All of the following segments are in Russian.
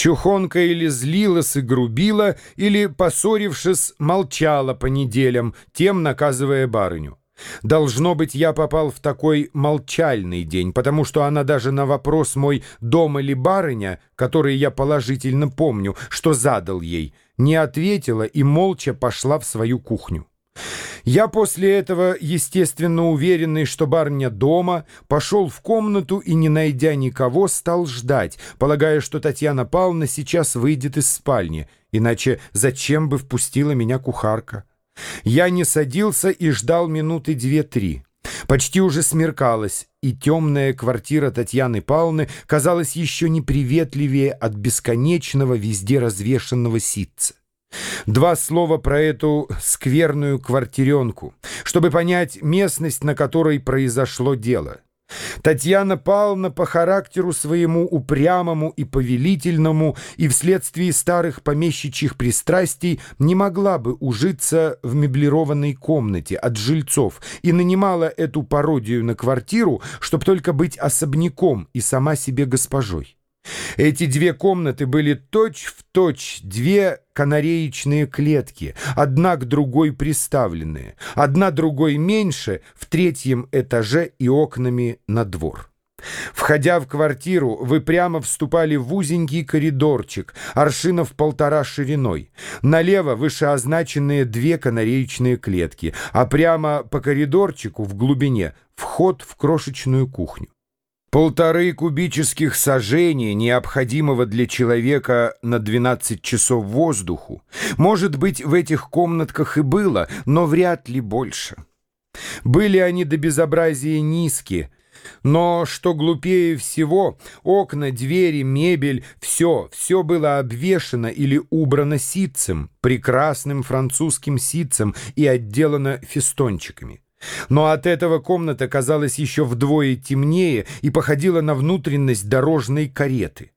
Чухонка или злилась и грубила, или, поссорившись, молчала по неделям, тем наказывая барыню. Должно быть, я попал в такой молчальный день, потому что она даже на вопрос мой «дома ли барыня?», который я положительно помню, что задал ей, не ответила и молча пошла в свою кухню. Я после этого, естественно уверенный, что барыня дома, пошел в комнату и, не найдя никого, стал ждать, полагая, что Татьяна Павловна сейчас выйдет из спальни, иначе зачем бы впустила меня кухарка? Я не садился и ждал минуты две-три. Почти уже смеркалось, и темная квартира Татьяны Павловны казалась еще неприветливее от бесконечного везде развешенного ситца. Два слова про эту скверную квартиренку, чтобы понять местность, на которой произошло дело. Татьяна Павловна по характеру своему упрямому и повелительному и вследствие старых помещичьих пристрастий не могла бы ужиться в меблированной комнате от жильцов и нанимала эту пародию на квартиру, чтобы только быть особняком и сама себе госпожой. Эти две комнаты были точь-в-точь точь две канареечные клетки, одна к другой приставленные, одна другой меньше, в третьем этаже и окнами на двор. Входя в квартиру, вы прямо вступали в узенький коридорчик, аршинов полтора шириной. Налево вышеозначенные две канареечные клетки, а прямо по коридорчику в глубине вход в крошечную кухню. Полторы кубических сажений, необходимого для человека на 12 часов воздуху, может быть, в этих комнатках и было, но вряд ли больше. Были они до безобразия низкие, но, что глупее всего, окна, двери, мебель, все, все было обвешано или убрано ситцем, прекрасным французским ситцем и отделано фестончиками. Но от этого комната казалась еще вдвое темнее и походила на внутренность дорожной кареты.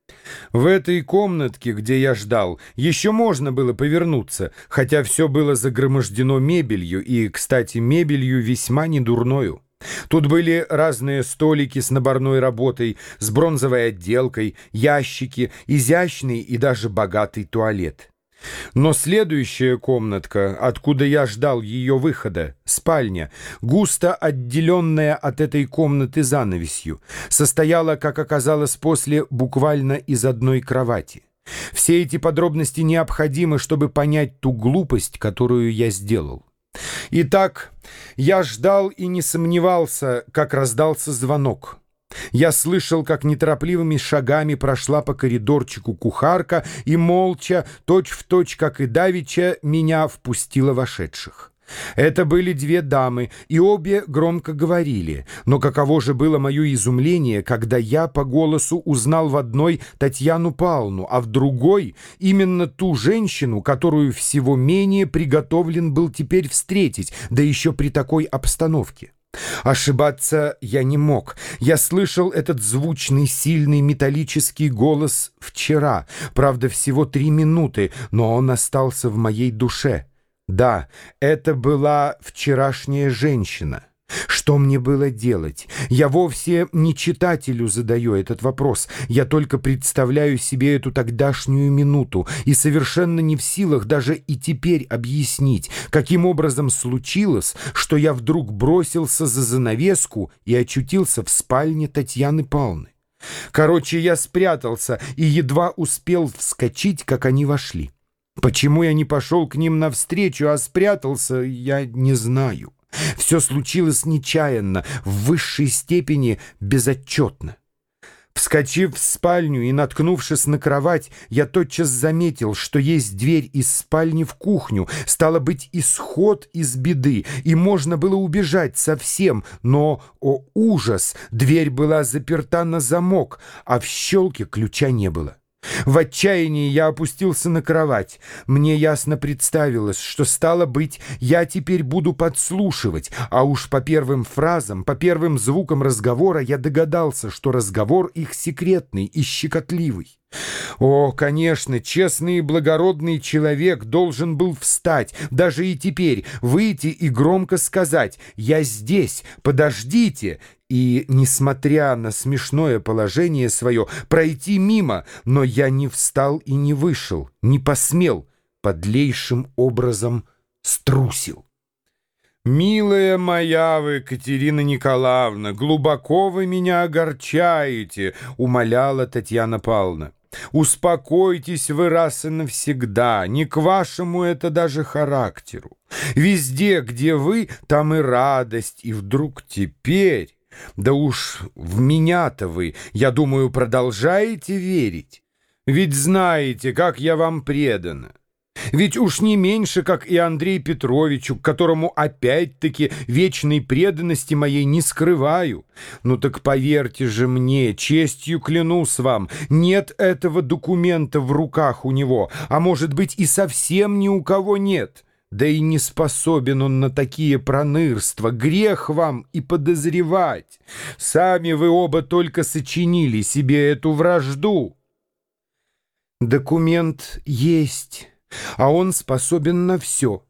В этой комнатке, где я ждал, еще можно было повернуться, хотя все было загромождено мебелью, и, кстати, мебелью весьма недурною. Тут были разные столики с наборной работой, с бронзовой отделкой, ящики, изящный и даже богатый туалет. Но следующая комнатка, откуда я ждал ее выхода, спальня, густо отделенная от этой комнаты занавесью, состояла, как оказалось после, буквально из одной кровати. Все эти подробности необходимы, чтобы понять ту глупость, которую я сделал. Итак, я ждал и не сомневался, как раздался звонок. Я слышал, как неторопливыми шагами прошла по коридорчику кухарка и молча, точь-в-точь, точь, как и Давича, меня впустила вошедших. Это были две дамы, и обе громко говорили. Но каково же было мое изумление, когда я по голосу узнал в одной Татьяну Павловну, а в другой именно ту женщину, которую всего менее приготовлен был теперь встретить, да еще при такой обстановке. Ошибаться я не мог. Я слышал этот звучный, сильный металлический голос вчера. Правда, всего три минуты, но он остался в моей душе. Да, это была вчерашняя женщина. Что мне было делать? Я вовсе не читателю задаю этот вопрос. Я только представляю себе эту тогдашнюю минуту и совершенно не в силах даже и теперь объяснить, каким образом случилось, что я вдруг бросился за занавеску и очутился в спальне Татьяны Павловны. Короче, я спрятался и едва успел вскочить, как они вошли. Почему я не пошел к ним навстречу, а спрятался, я не знаю. Все случилось нечаянно, в высшей степени безотчетно. Вскочив в спальню и наткнувшись на кровать, я тотчас заметил, что есть дверь из спальни в кухню, стало быть, исход из беды, и можно было убежать совсем, но, о ужас, дверь была заперта на замок, а в щелке ключа не было. В отчаянии я опустился на кровать. Мне ясно представилось, что, стало быть, я теперь буду подслушивать, а уж по первым фразам, по первым звукам разговора я догадался, что разговор их секретный и щекотливый. О, конечно, честный и благородный человек должен был встать, даже и теперь, выйти и громко сказать «Я здесь, подождите!» и, несмотря на смешное положение свое, пройти мимо, но я не встал и не вышел, не посмел, подлейшим образом струсил. «Милая моя вы, Катерина Николаевна, глубоко вы меня огорчаете», — умоляла Татьяна Павловна. «Успокойтесь вы раз и навсегда, не к вашему это даже характеру. Везде, где вы, там и радость, и вдруг теперь...» Да уж в меня-то вы, я думаю, продолжаете верить. Ведь знаете, как я вам предана. Ведь уж не меньше, как и Андрей Петровичу, которому опять-таки вечной преданности моей не скрываю. Ну так поверьте же мне, честью клянусь вам, нет этого документа в руках у него, а может быть и совсем ни у кого нет». Да и не способен он на такие пронырства. Грех вам и подозревать. Сами вы оба только сочинили себе эту вражду. Документ есть, а он способен на все.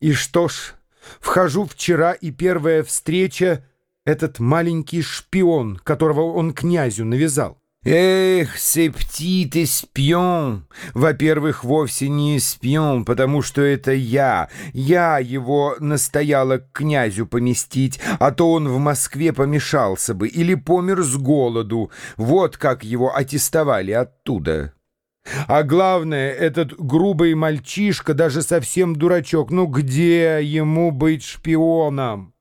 И что ж, вхожу вчера, и первая встреча — этот маленький шпион, которого он князю навязал. Эх, септит эспион. Во-первых, вовсе не эспион, потому что это я. Я его настояла к князю поместить, а то он в Москве помешался бы или помер с голоду. Вот как его аттестовали оттуда. А главное, этот грубый мальчишка, даже совсем дурачок, ну где ему быть шпионом?